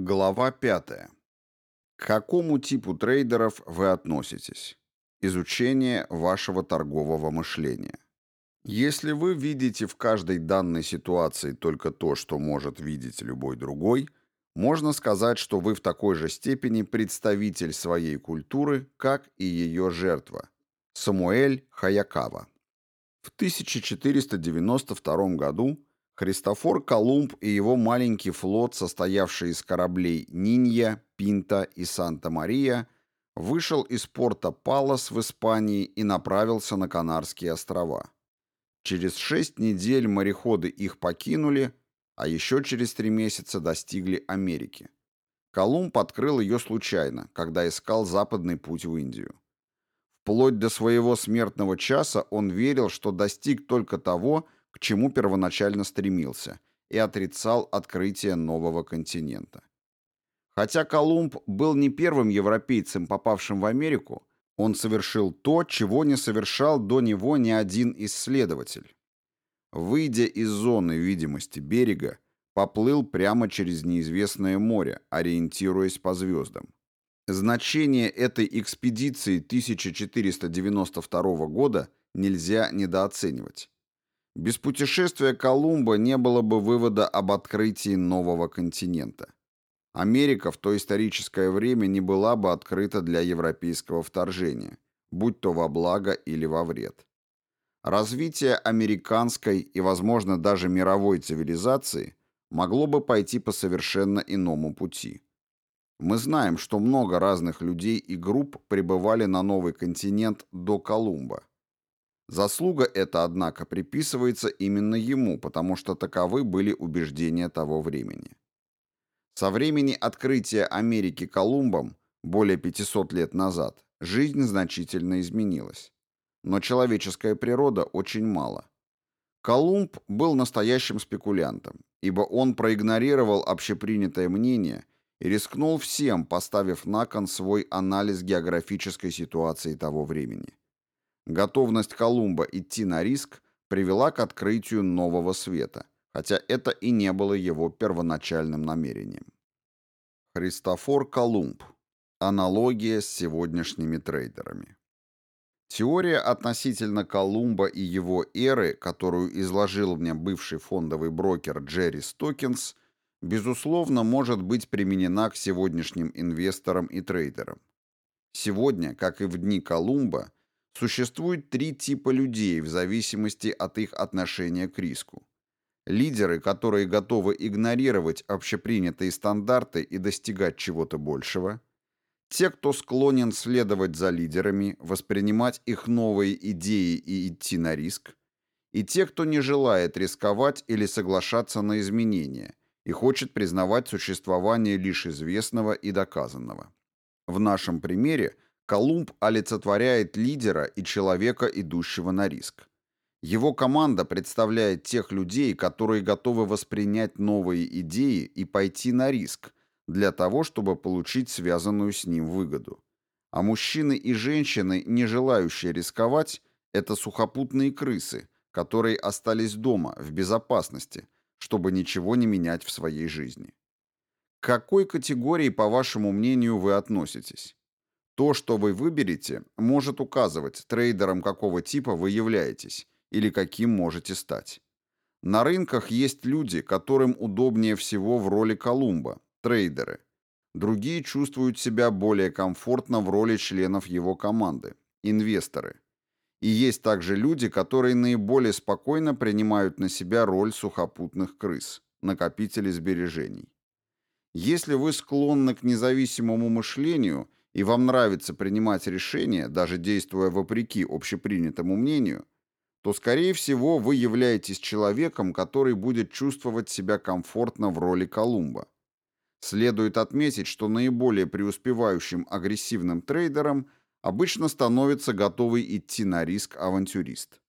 Глава 5. К какому типу трейдеров вы относитесь? Изучение вашего торгового мышления. Если вы видите в каждой данной ситуации только то, что может видеть любой другой, можно сказать, что вы в такой же степени представитель своей культуры, как и ее жертва. Самуэль Хаякава. В 1492 году Христофор Колумб и его маленький флот, состоявший из кораблей «Нинья», «Пинта» и «Санта-Мария», вышел из порта Палос в Испании и направился на Канарские острова. Через шесть недель мореходы их покинули, а еще через три месяца достигли Америки. Колумб открыл ее случайно, когда искал западный путь в Индию. Вплоть до своего смертного часа он верил, что достиг только того, к чему первоначально стремился, и отрицал открытие нового континента. Хотя Колумб был не первым европейцем, попавшим в Америку, он совершил то, чего не совершал до него ни один исследователь. Выйдя из зоны видимости берега, поплыл прямо через неизвестное море, ориентируясь по звездам. Значение этой экспедиции 1492 года нельзя недооценивать. Без путешествия Колумба не было бы вывода об открытии нового континента. Америка в то историческое время не была бы открыта для европейского вторжения, будь то во благо или во вред. Развитие американской и, возможно, даже мировой цивилизации могло бы пойти по совершенно иному пути. Мы знаем, что много разных людей и групп прибывали на новый континент до Колумба. Заслуга эта, однако, приписывается именно ему, потому что таковы были убеждения того времени. Со времени открытия Америки Колумбом, более 500 лет назад, жизнь значительно изменилась. Но человеческая природа очень мало. Колумб был настоящим спекулянтом, ибо он проигнорировал общепринятое мнение и рискнул всем, поставив на кон свой анализ географической ситуации того времени. Готовность Колумба идти на риск привела к открытию нового света, хотя это и не было его первоначальным намерением. Христофор Колумб. Аналогия с сегодняшними трейдерами. Теория относительно Колумба и его эры, которую изложил мне бывший фондовый брокер Джерри Стокинс, безусловно, может быть применена к сегодняшним инвесторам и трейдерам. Сегодня, как и в дни Колумба, Существует три типа людей в зависимости от их отношения к риску. Лидеры, которые готовы игнорировать общепринятые стандарты и достигать чего-то большего. Те, кто склонен следовать за лидерами, воспринимать их новые идеи и идти на риск. И те, кто не желает рисковать или соглашаться на изменения и хочет признавать существование лишь известного и доказанного. В нашем примере – Колумб олицетворяет лидера и человека, идущего на риск. Его команда представляет тех людей, которые готовы воспринять новые идеи и пойти на риск для того, чтобы получить связанную с ним выгоду. А мужчины и женщины, не желающие рисковать, это сухопутные крысы, которые остались дома, в безопасности, чтобы ничего не менять в своей жизни. К какой категории, по вашему мнению, вы относитесь? То, что вы выберете, может указывать, трейдером какого типа вы являетесь или каким можете стать. На рынках есть люди, которым удобнее всего в роли Колумба, трейдеры. Другие чувствуют себя более комфортно в роли членов его команды, инвесторы. И есть также люди, которые наиболее спокойно принимают на себя роль сухопутных крыс, накопителей сбережений. Если вы склонны к независимому мышлению – и вам нравится принимать решения, даже действуя вопреки общепринятому мнению, то, скорее всего, вы являетесь человеком, который будет чувствовать себя комфортно в роли Колумба. Следует отметить, что наиболее преуспевающим агрессивным трейдером обычно становится готовый идти на риск авантюрист.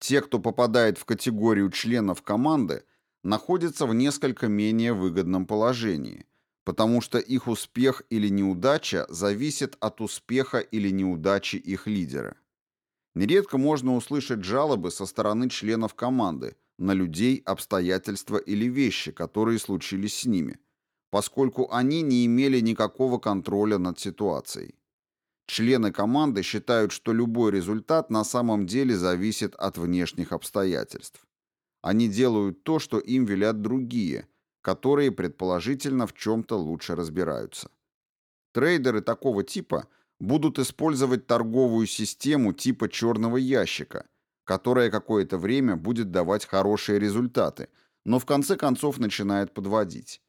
Те, кто попадает в категорию членов команды, находятся в несколько менее выгодном положении – потому что их успех или неудача зависит от успеха или неудачи их лидера. Нередко можно услышать жалобы со стороны членов команды на людей, обстоятельства или вещи, которые случились с ними, поскольку они не имели никакого контроля над ситуацией. Члены команды считают, что любой результат на самом деле зависит от внешних обстоятельств. Они делают то, что им велят другие, которые предположительно в чем-то лучше разбираются. Трейдеры такого типа будут использовать торговую систему типа черного ящика, которая какое-то время будет давать хорошие результаты, но в конце концов начинает подводить.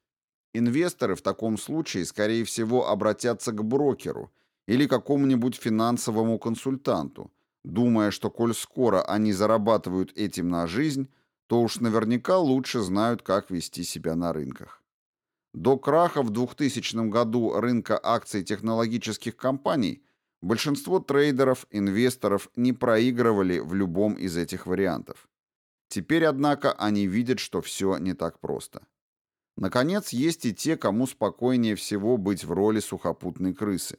Инвесторы в таком случае, скорее всего, обратятся к брокеру или какому-нибудь финансовому консультанту, думая, что коль скоро они зарабатывают этим на жизнь, то уж наверняка лучше знают, как вести себя на рынках. До краха в 2000 году рынка акций технологических компаний большинство трейдеров, инвесторов не проигрывали в любом из этих вариантов. Теперь, однако, они видят, что все не так просто. Наконец, есть и те, кому спокойнее всего быть в роли сухопутной крысы.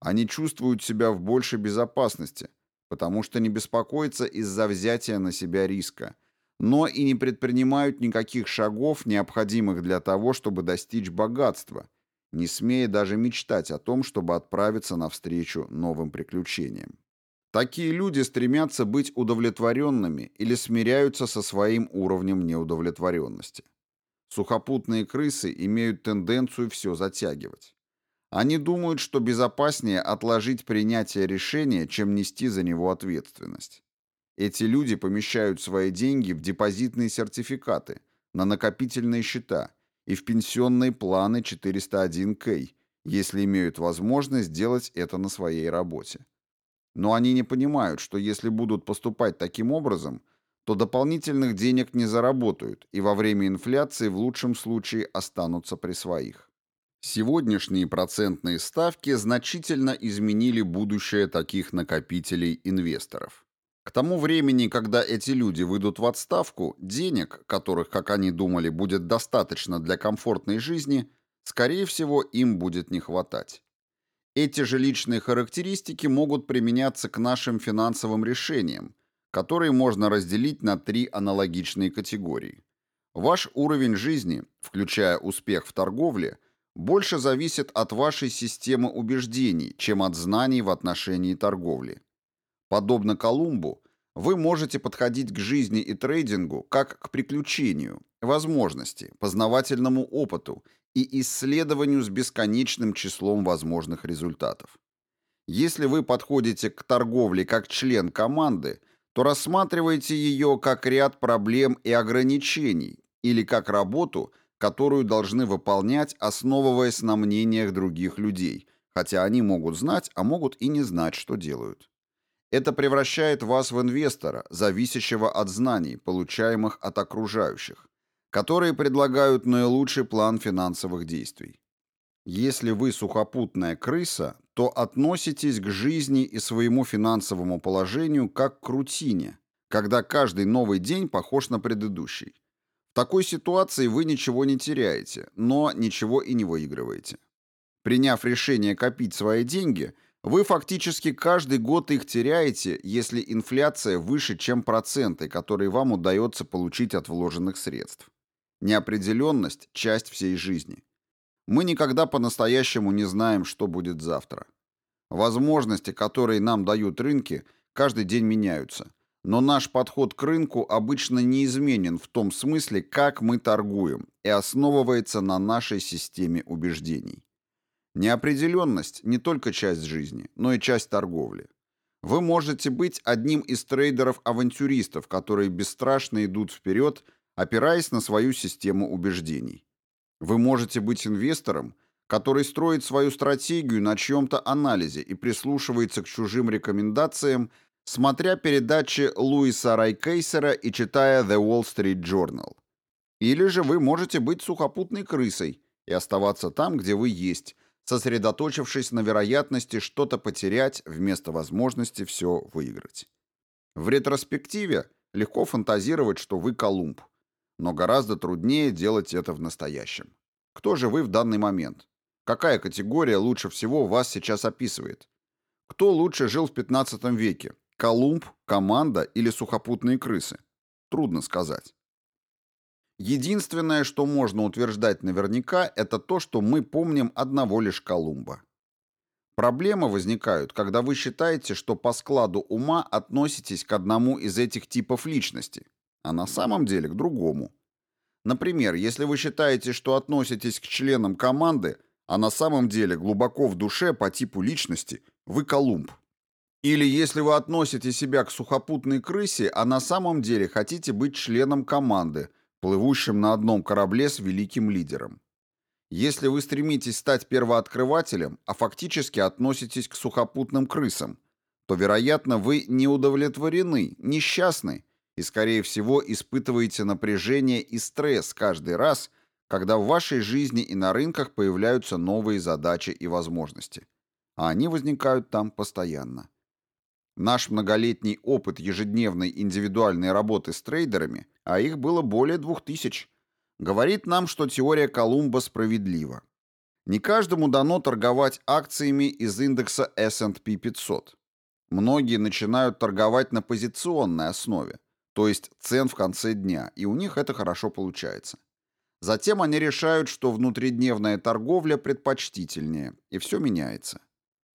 Они чувствуют себя в большей безопасности, потому что не беспокоятся из-за взятия на себя риска – но и не предпринимают никаких шагов, необходимых для того, чтобы достичь богатства, не смея даже мечтать о том, чтобы отправиться навстречу новым приключениям. Такие люди стремятся быть удовлетворенными или смиряются со своим уровнем неудовлетворенности. Сухопутные крысы имеют тенденцию все затягивать. Они думают, что безопаснее отложить принятие решения, чем нести за него ответственность. Эти люди помещают свои деньги в депозитные сертификаты, на накопительные счета и в пенсионные планы 401к, если имеют возможность сделать это на своей работе. Но они не понимают, что если будут поступать таким образом, то дополнительных денег не заработают и во время инфляции в лучшем случае останутся при своих. Сегодняшние процентные ставки значительно изменили будущее таких накопителей-инвесторов. К тому времени, когда эти люди выйдут в отставку, денег, которых, как они думали, будет достаточно для комфортной жизни, скорее всего, им будет не хватать. Эти же личные характеристики могут применяться к нашим финансовым решениям, которые можно разделить на три аналогичные категории. Ваш уровень жизни, включая успех в торговле, больше зависит от вашей системы убеждений, чем от знаний в отношении торговли. Подобно Колумбу, вы можете подходить к жизни и трейдингу как к приключению, возможности, познавательному опыту и исследованию с бесконечным числом возможных результатов. Если вы подходите к торговле как член команды, то рассматривайте ее как ряд проблем и ограничений или как работу, которую должны выполнять, основываясь на мнениях других людей, хотя они могут знать, а могут и не знать, что делают. Это превращает вас в инвестора, зависящего от знаний, получаемых от окружающих, которые предлагают наилучший план финансовых действий. Если вы сухопутная крыса, то относитесь к жизни и своему финансовому положению как к рутине, когда каждый новый день похож на предыдущий. В такой ситуации вы ничего не теряете, но ничего и не выигрываете. Приняв решение копить свои деньги – вы фактически каждый год их теряете, если инфляция выше, чем проценты, которые вам удается получить от вложенных средств. Неопределенность – часть всей жизни. Мы никогда по-настоящему не знаем, что будет завтра. Возможности, которые нам дают рынки, каждый день меняются. Но наш подход к рынку обычно неизменен в том смысле, как мы торгуем, и основывается на нашей системе убеждений. Неопределенность – не только часть жизни, но и часть торговли. Вы можете быть одним из трейдеров-авантюристов, которые бесстрашно идут вперед, опираясь на свою систему убеждений. Вы можете быть инвестором, который строит свою стратегию на чьем-то анализе и прислушивается к чужим рекомендациям, смотря передачи Луиса Райкейсера и читая The Wall Street Journal. Или же вы можете быть сухопутной крысой и оставаться там, где вы есть – сосредоточившись на вероятности что-то потерять вместо возможности все выиграть. В ретроспективе легко фантазировать, что вы Колумб, но гораздо труднее делать это в настоящем. Кто же вы в данный момент? Какая категория лучше всего вас сейчас описывает? Кто лучше жил в 15 веке? Колумб, команда или сухопутные крысы? Трудно сказать. Единственное, что можно утверждать наверняка, это то, что мы помним одного лишь Колумба. Проблемы возникают, когда вы считаете, что по складу ума относитесь к одному из этих типов личности, а на самом деле к другому. Например, если вы считаете, что относитесь к членам команды, а на самом деле глубоко в душе по типу личности вы Колумб. Или если вы относите себя к сухопутной крысе, а на самом деле хотите быть членом команды, плывущим на одном корабле с великим лидером. Если вы стремитесь стать первооткрывателем, а фактически относитесь к сухопутным крысам, то, вероятно, вы не удовлетворены, несчастны и, скорее всего, испытываете напряжение и стресс каждый раз, когда в вашей жизни и на рынках появляются новые задачи и возможности. А они возникают там постоянно. Наш многолетний опыт ежедневной индивидуальной работы с трейдерами, а их было более двух тысяч, говорит нам, что теория Колумба справедлива. Не каждому дано торговать акциями из индекса S&P 500. Многие начинают торговать на позиционной основе, то есть цен в конце дня, и у них это хорошо получается. Затем они решают, что внутридневная торговля предпочтительнее, и все меняется.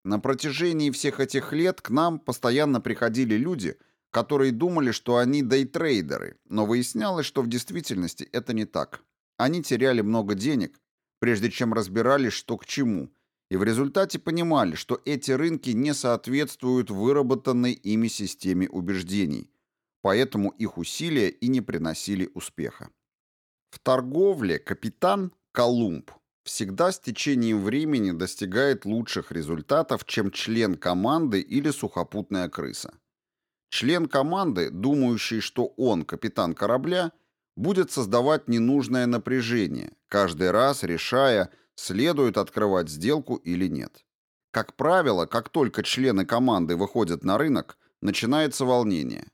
На протяжении всех этих лет к нам постоянно приходили люди – которые думали, что они дейтрейдеры, но выяснялось, что в действительности это не так. Они теряли много денег, прежде чем разбирались, что к чему, и в результате понимали, что эти рынки не соответствуют выработанной ими системе убеждений, поэтому их усилия и не приносили успеха. В торговле капитан Колумб всегда с течением времени достигает лучших результатов, чем член команды или сухопутная крыса. Член команды, думающий, что он капитан корабля, будет создавать ненужное напряжение, каждый раз решая, следует открывать сделку или нет. Как правило, как только члены команды выходят на рынок, начинается волнение.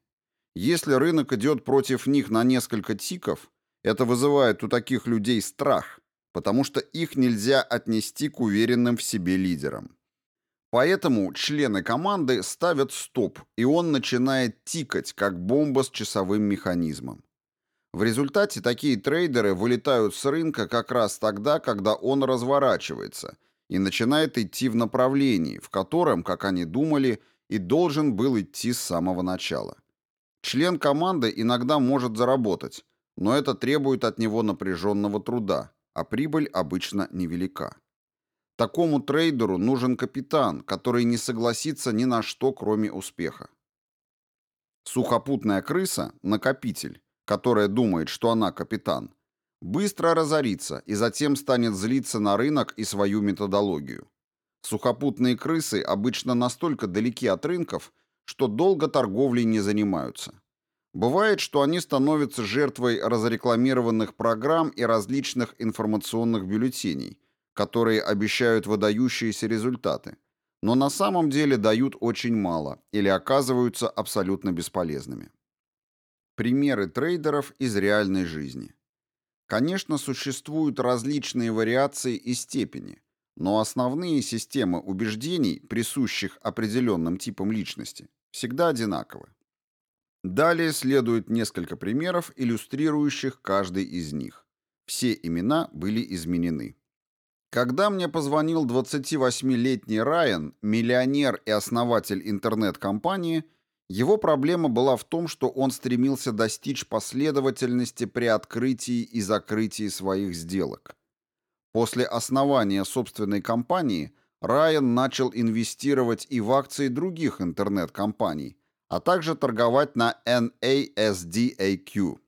Если рынок идет против них на несколько тиков, это вызывает у таких людей страх, потому что их нельзя отнести к уверенным в себе лидерам. Поэтому члены команды ставят стоп, и он начинает тикать, как бомба с часовым механизмом. В результате такие трейдеры вылетают с рынка как раз тогда, когда он разворачивается и начинает идти в направлении, в котором, как они думали, и должен был идти с самого начала. Член команды иногда может заработать, но это требует от него напряженного труда, а прибыль обычно невелика. Такому трейдеру нужен капитан, который не согласится ни на что, кроме успеха. Сухопутная крыса, накопитель, которая думает, что она капитан, быстро разорится и затем станет злиться на рынок и свою методологию. Сухопутные крысы обычно настолько далеки от рынков, что долго торговлей не занимаются. Бывает, что они становятся жертвой разрекламированных программ и различных информационных бюллетеней – которые обещают выдающиеся результаты, но на самом деле дают очень мало или оказываются абсолютно бесполезными. Примеры трейдеров из реальной жизни. Конечно, существуют различные вариации и степени, но основные системы убеждений, присущих определенным типам личности, всегда одинаковы. Далее следует несколько примеров, иллюстрирующих каждый из них. Все имена были изменены. Когда мне позвонил 28-летний Райан, миллионер и основатель интернет-компании, его проблема была в том, что он стремился достичь последовательности при открытии и закрытии своих сделок. После основания собственной компании Райан начал инвестировать и в акции других интернет-компаний, а также торговать на NASDAQ.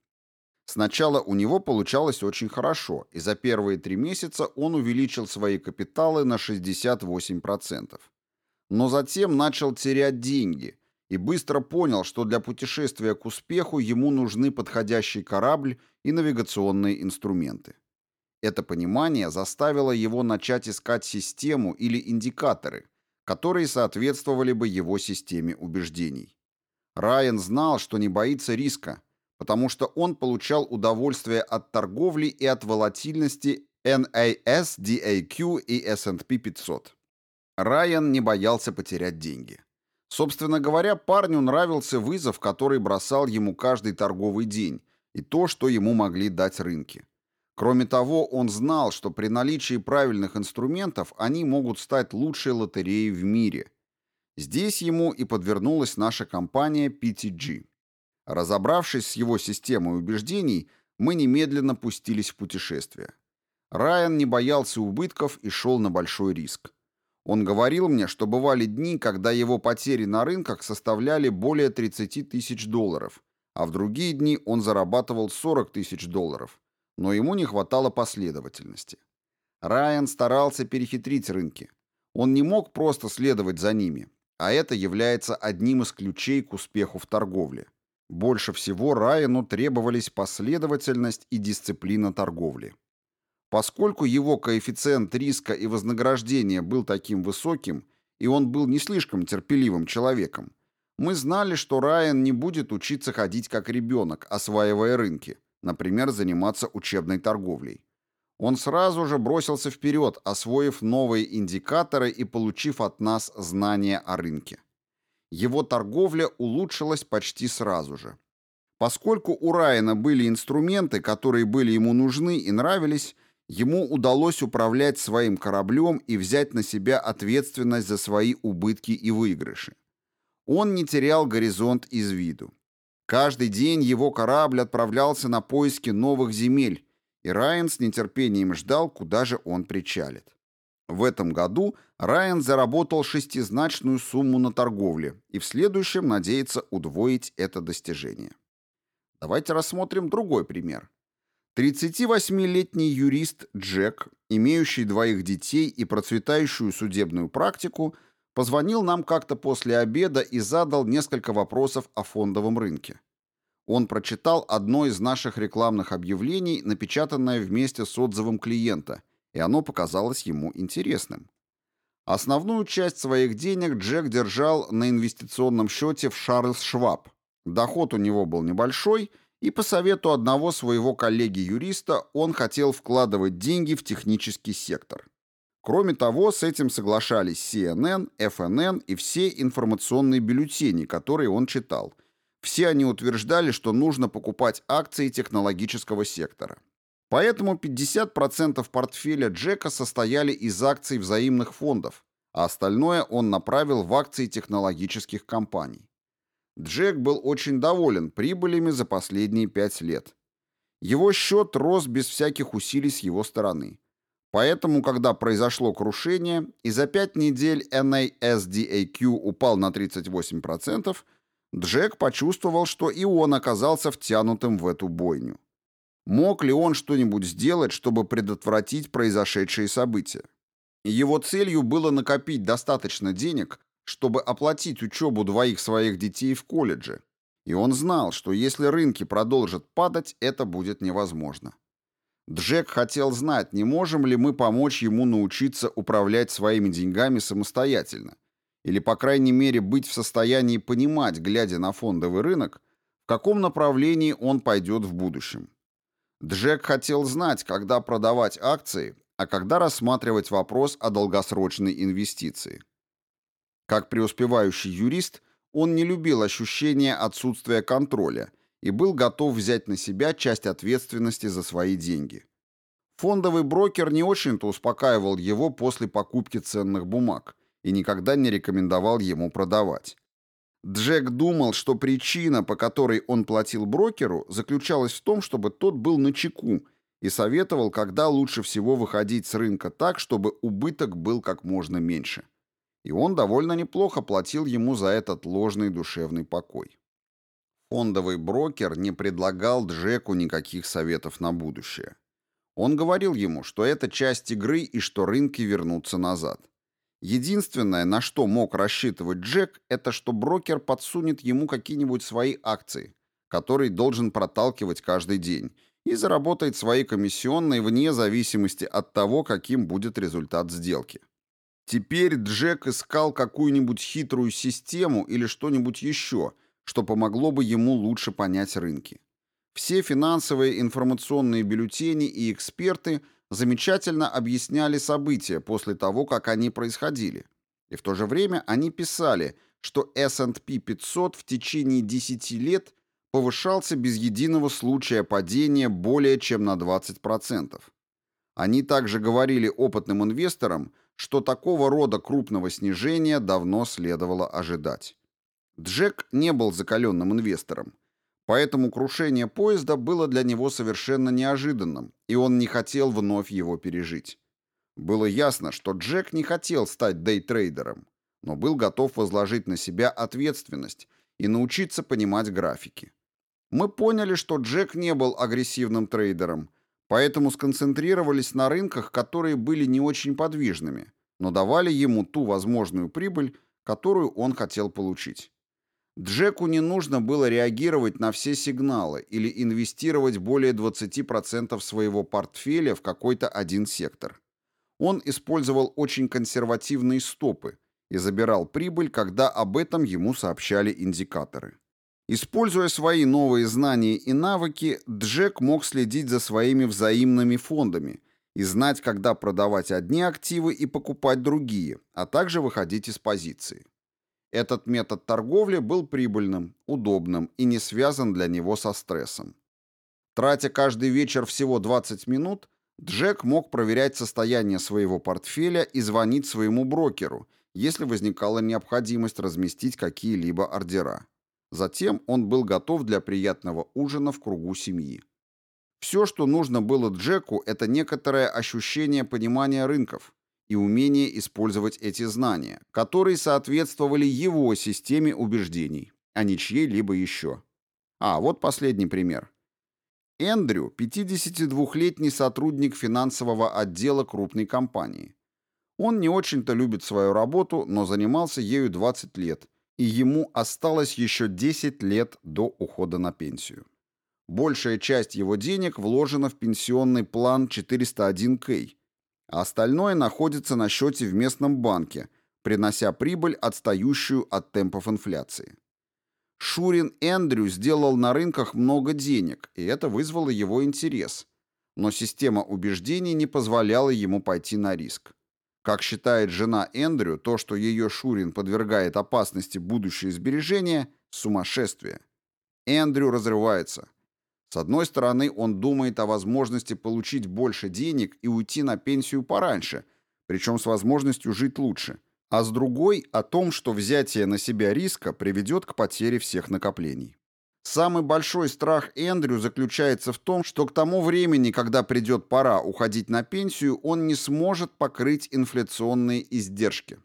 Сначала у него получалось очень хорошо, и за первые три месяца он увеличил свои капиталы на 68%. Но затем начал терять деньги и быстро понял, что для путешествия к успеху ему нужны подходящий корабль и навигационные инструменты. Это понимание заставило его начать искать систему или индикаторы, которые соответствовали бы его системе убеждений. Райан знал, что не боится риска, потому что он получал удовольствие от торговли и от волатильности NAS, DAQ и S&P 500. Райан не боялся потерять деньги. Собственно говоря, парню нравился вызов, который бросал ему каждый торговый день, и то, что ему могли дать рынки. Кроме того, он знал, что при наличии правильных инструментов они могут стать лучшей лотереей в мире. Здесь ему и подвернулась наша компания PTG. Разобравшись с его системой убеждений, мы немедленно пустились в путешествие. Райан не боялся убытков и шел на большой риск. Он говорил мне, что бывали дни, когда его потери на рынках составляли более 30 тысяч долларов, а в другие дни он зарабатывал 40 тысяч долларов, но ему не хватало последовательности. Райан старался перехитрить рынки. Он не мог просто следовать за ними, а это является одним из ключей к успеху в торговле. Больше всего Райану требовались последовательность и дисциплина торговли. Поскольку его коэффициент риска и вознаграждения был таким высоким, и он был не слишком терпеливым человеком, мы знали, что Райан не будет учиться ходить как ребенок, осваивая рынки, например, заниматься учебной торговлей. Он сразу же бросился вперед, освоив новые индикаторы и получив от нас знания о рынке. Его торговля улучшилась почти сразу же. Поскольку у Райана были инструменты, которые были ему нужны и нравились, ему удалось управлять своим кораблем и взять на себя ответственность за свои убытки и выигрыши. Он не терял горизонт из виду. Каждый день его корабль отправлялся на поиски новых земель, и Райан с нетерпением ждал, куда же он причалит. В этом году Райан заработал шестизначную сумму на торговле и в следующем надеется удвоить это достижение. Давайте рассмотрим другой пример. 38-летний юрист Джек, имеющий двоих детей и процветающую судебную практику, позвонил нам как-то после обеда и задал несколько вопросов о фондовом рынке. Он прочитал одно из наших рекламных объявлений, напечатанное вместе с отзывом клиента, и оно показалось ему интересным. Основную часть своих денег Джек держал на инвестиционном счете в Шарльз Шваб. Доход у него был небольшой, и по совету одного своего коллеги-юриста он хотел вкладывать деньги в технический сектор. Кроме того, с этим соглашались CNN, FNN и все информационные бюллетени, которые он читал. Все они утверждали, что нужно покупать акции технологического сектора. Поэтому 50% портфеля Джека состояли из акций взаимных фондов, а остальное он направил в акции технологических компаний. Джек был очень доволен прибылями за последние пять лет. Его счет рос без всяких усилий с его стороны. Поэтому, когда произошло крушение, и за пять недель NASDAQ упал на 38%, Джек почувствовал, что и он оказался втянутым в эту бойню. Мог ли он что-нибудь сделать, чтобы предотвратить произошедшие события? Его целью было накопить достаточно денег, чтобы оплатить учебу двоих своих детей в колледже, и он знал, что если рынки продолжат падать, это будет невозможно. Джек хотел знать, не можем ли мы помочь ему научиться управлять своими деньгами самостоятельно, или, по крайней мере, быть в состоянии понимать, глядя на фондовый рынок, в каком направлении он пойдет в будущем. Джек хотел знать, когда продавать акции, а когда рассматривать вопрос о долгосрочной инвестиции. Как преуспевающий юрист, он не любил ощущение отсутствия контроля – и был готов взять на себя часть ответственности за свои деньги. Фондовый брокер не очень-то успокаивал его после покупки ценных бумаг и никогда не рекомендовал ему продавать. Джек думал, что причина, по которой он платил брокеру, заключалась в том, чтобы тот был на чеку и советовал, когда лучше всего выходить с рынка так, чтобы убыток был как можно меньше. И он довольно неплохо платил ему за этот ложный душевный покой. Фондовый брокер не предлагал Джеку никаких советов на будущее. Он говорил ему, что это часть игры и что рынки вернутся назад. Единственное, на что мог рассчитывать Джек, это что брокер подсунет ему какие-нибудь свои акции, которые должен проталкивать каждый день, и заработает свои комиссионные вне зависимости от того, каким будет результат сделки. Теперь Джек искал какую-нибудь хитрую систему или что-нибудь еще – что помогло бы ему лучше понять рынки. Все финансовые информационные бюллетени и эксперты замечательно объясняли события после того, как они происходили. И в то же время они писали, что S&P 500 в течение 10 лет повышался без единого случая падения более чем на 20%. Они также говорили опытным инвесторам, что такого рода крупного снижения давно следовало ожидать. Джек не был закаленным инвестором, поэтому крушение поезда было для него совершенно неожиданным, и он не хотел вновь его пережить. Было ясно, что Джек не хотел стать дейтрейдером, но был готов возложить на себя ответственность и научиться понимать графики. Мы поняли, что Джек не был агрессивным трейдером, поэтому сконцентрировались на рынках, которые были не очень подвижными, но давали ему ту возможную прибыль, которую он хотел получить. Джеку не нужно было реагировать на все сигналы или инвестировать более 20% своего портфеля в какой-то один сектор. Он использовал очень консервативные стопы и забирал прибыль, когда об этом ему сообщали индикаторы. Используя свои новые знания и навыки, Джек мог следить за своими взаимными фондами и знать, когда продавать одни активы и покупать другие, а также выходить из позиции. Этот метод торговли был прибыльным, удобным и не связан для него со стрессом. Тратя каждый вечер всего 20 минут, Джек мог проверять состояние своего портфеля и звонить своему брокеру, если возникала необходимость разместить какие-либо ордера. Затем он был готов для приятного ужина в кругу семьи. Все, что нужно было Джеку, это некоторое ощущение понимания рынков, и умение использовать эти знания, которые соответствовали его системе убеждений, а не чьей-либо еще. А, вот последний пример. Эндрю – 52-летний сотрудник финансового отдела крупной компании. Он не очень-то любит свою работу, но занимался ею 20 лет, и ему осталось еще 10 лет до ухода на пенсию. Большая часть его денег вложена в пенсионный план 401k, а остальное находится на счете в местном банке, принося прибыль, отстающую от темпов инфляции. Шурин Эндрю сделал на рынках много денег, и это вызвало его интерес. Но система убеждений не позволяла ему пойти на риск. Как считает жена Эндрю, то, что ее Шурин подвергает опасности будущее сбережения – сумасшествие. Эндрю разрывается – с одной стороны, он думает о возможности получить больше денег и уйти на пенсию пораньше, причем с возможностью жить лучше, а с другой – о том, что взятие на себя риска приведет к потере всех накоплений. Самый большой страх Эндрю заключается в том, что к тому времени, когда придет пора уходить на пенсию, он не сможет покрыть инфляционные издержки.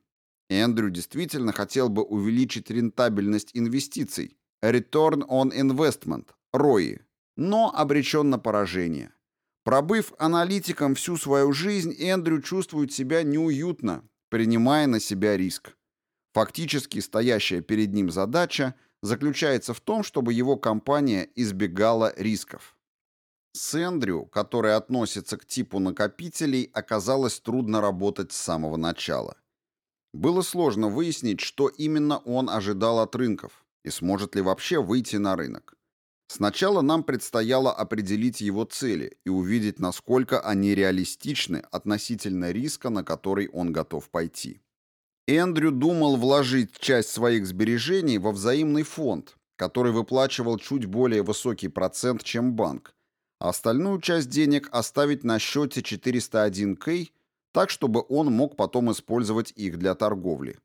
Эндрю действительно хотел бы увеличить рентабельность инвестиций, Return on Investment, ROI, но обречен на поражение. Пробыв аналитиком всю свою жизнь, Эндрю чувствует себя неуютно, принимая на себя риск. Фактически стоящая перед ним задача заключается в том, чтобы его компания избегала рисков. С Эндрю, который относится к типу накопителей, оказалось трудно работать с самого начала. Было сложно выяснить, что именно он ожидал от рынков и сможет ли вообще выйти на рынок. Сначала нам предстояло определить его цели и увидеть, насколько они реалистичны относительно риска, на который он готов пойти. Эндрю думал вложить часть своих сбережений во взаимный фонд, который выплачивал чуть более высокий процент, чем банк, а остальную часть денег оставить на счете 401k, так, чтобы он мог потом использовать их для торговли.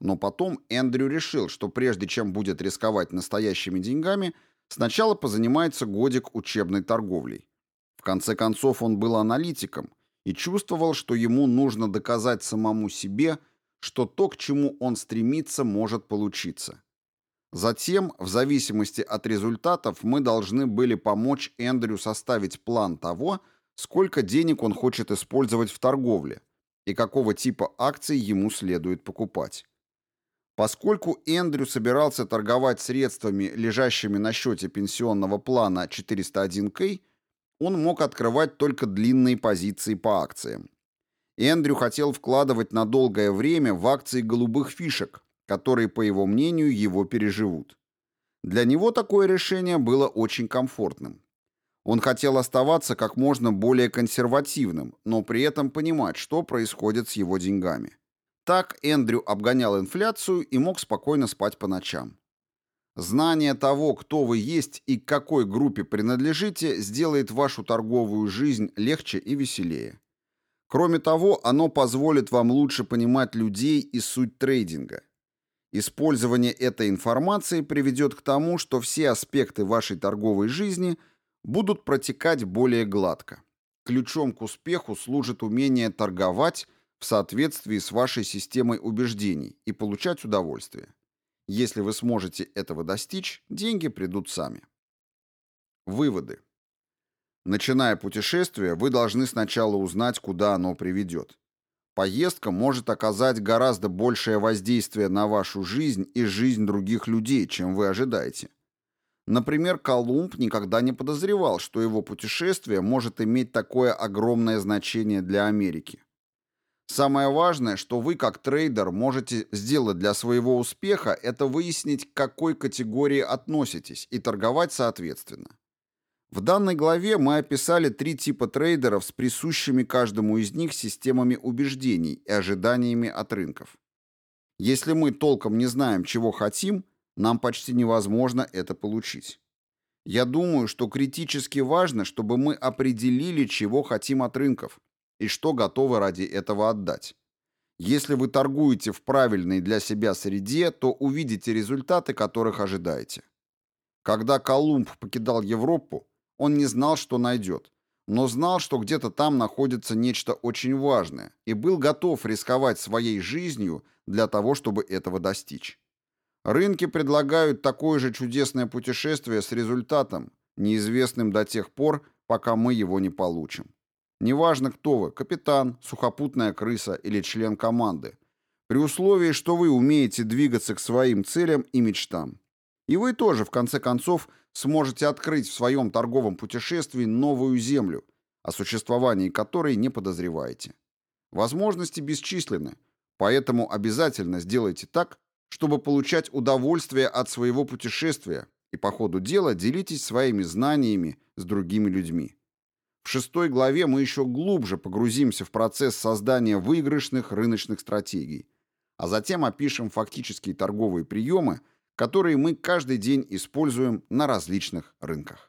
Но потом Эндрю решил, что прежде чем будет рисковать настоящими деньгами – Сначала позанимается годик учебной торговлей. В конце концов, он был аналитиком и чувствовал, что ему нужно доказать самому себе, что то, к чему он стремится, может получиться. Затем, в зависимости от результатов, мы должны были помочь Эндрю составить план того, сколько денег он хочет использовать в торговле и какого типа акций ему следует покупать. Поскольку Эндрю собирался торговать средствами, лежащими на счете пенсионного плана 401k, он мог открывать только длинные позиции по акциям. Эндрю хотел вкладывать на долгое время в акции голубых фишек, которые, по его мнению, его переживут. Для него такое решение было очень комфортным. Он хотел оставаться как можно более консервативным, но при этом понимать, что происходит с его деньгами. Так Эндрю обгонял инфляцию и мог спокойно спать по ночам. Знание того, кто вы есть и к какой группе принадлежите, сделает вашу торговую жизнь легче и веселее. Кроме того, оно позволит вам лучше понимать людей и суть трейдинга. Использование этой информации приведет к тому, что все аспекты вашей торговой жизни будут протекать более гладко. Ключом к успеху служит умение торговать в соответствии с вашей системой убеждений и получать удовольствие. Если вы сможете этого достичь, деньги придут сами. Выводы. Начиная путешествие, вы должны сначала узнать, куда оно приведет. Поездка может оказать гораздо большее воздействие на вашу жизнь и жизнь других людей, чем вы ожидаете. Например, Колумб никогда не подозревал, что его путешествие может иметь такое огромное значение для Америки. Самое важное, что вы как трейдер можете сделать для своего успеха, это выяснить, к какой категории относитесь и торговать соответственно. В данной главе мы описали три типа трейдеров с присущими каждому из них системами убеждений и ожиданиями от рынков. Если мы толком не знаем, чего хотим, нам почти невозможно это получить. Я думаю, что критически важно, чтобы мы определили, чего хотим от рынков, и что готовы ради этого отдать. Если вы торгуете в правильной для себя среде, то увидите результаты, которых ожидаете. Когда Колумб покидал Европу, он не знал, что найдет, но знал, что где-то там находится нечто очень важное и был готов рисковать своей жизнью для того, чтобы этого достичь. Рынки предлагают такое же чудесное путешествие с результатом, неизвестным до тех пор, пока мы его не получим. Неважно, кто вы, капитан, сухопутная крыса или член команды, при условии, что вы умеете двигаться к своим целям и мечтам. И вы тоже, в конце концов, сможете открыть в своем торговом путешествии новую землю, о существовании которой не подозреваете. Возможности бесчисленны, поэтому обязательно сделайте так, чтобы получать удовольствие от своего путешествия и по ходу дела делитесь своими знаниями с другими людьми. В шестой главе мы еще глубже погрузимся в процесс создания выигрышных рыночных стратегий, а затем опишем фактические торговые приемы, которые мы каждый день используем на различных рынках.